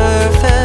perfect.